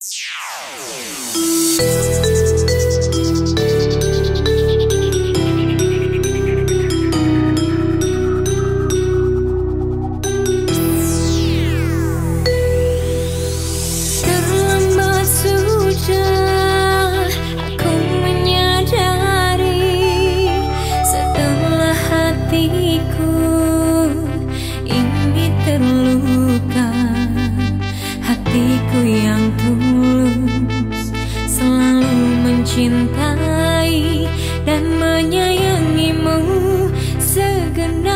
Hatiku can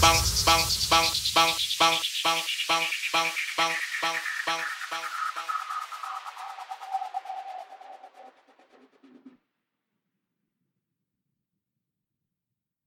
bounce, bounce, bounce, bounce.